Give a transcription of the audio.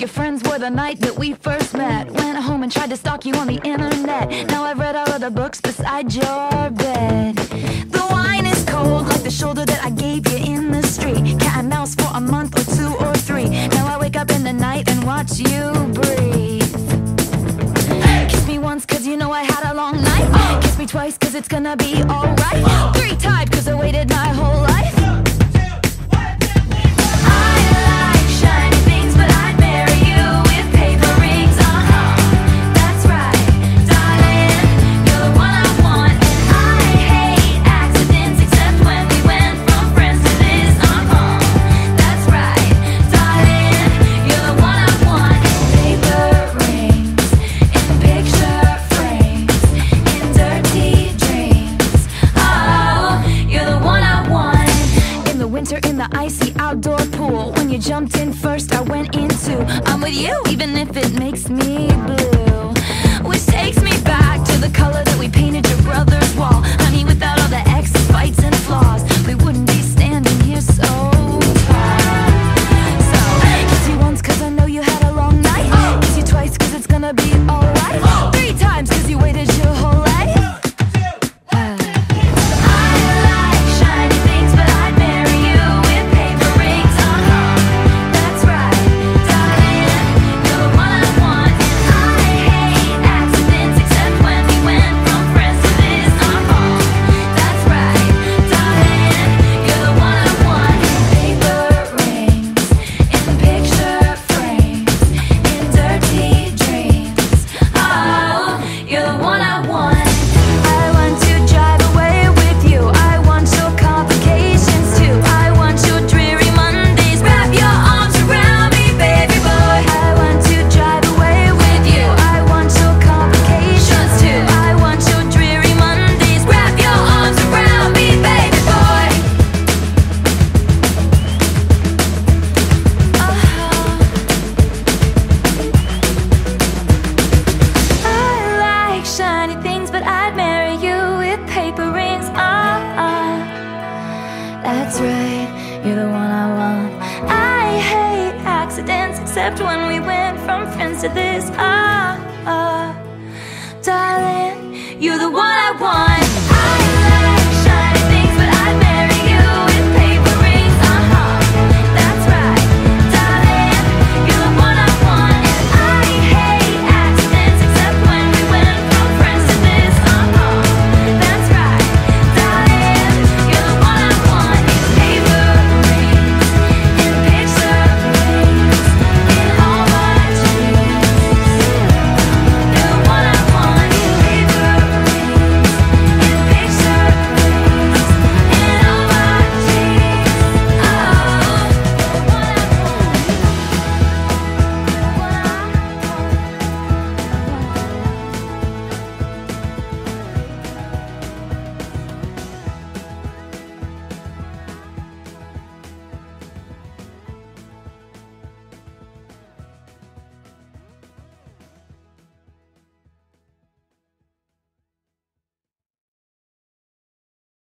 your friends were the night that we first met. Went home and tried to stalk you on the internet. Now I've read all of the books beside your bed. The wine is cold, like the shoulder that I gave you in the street. Cat and mouse for a month or two or three. Now I wake up in the night and watch you breathe. Kiss me once, cause you know I had a long night. Kiss me twice, cause it's gonna be alright. Three times, cause I waited cool. When you jumped in first, I went into. I'm with you, even if it makes me blue. Except when we went from friends to this. Ah, ah. Darling, you're the one I want.